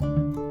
you